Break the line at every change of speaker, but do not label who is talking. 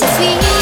so sweet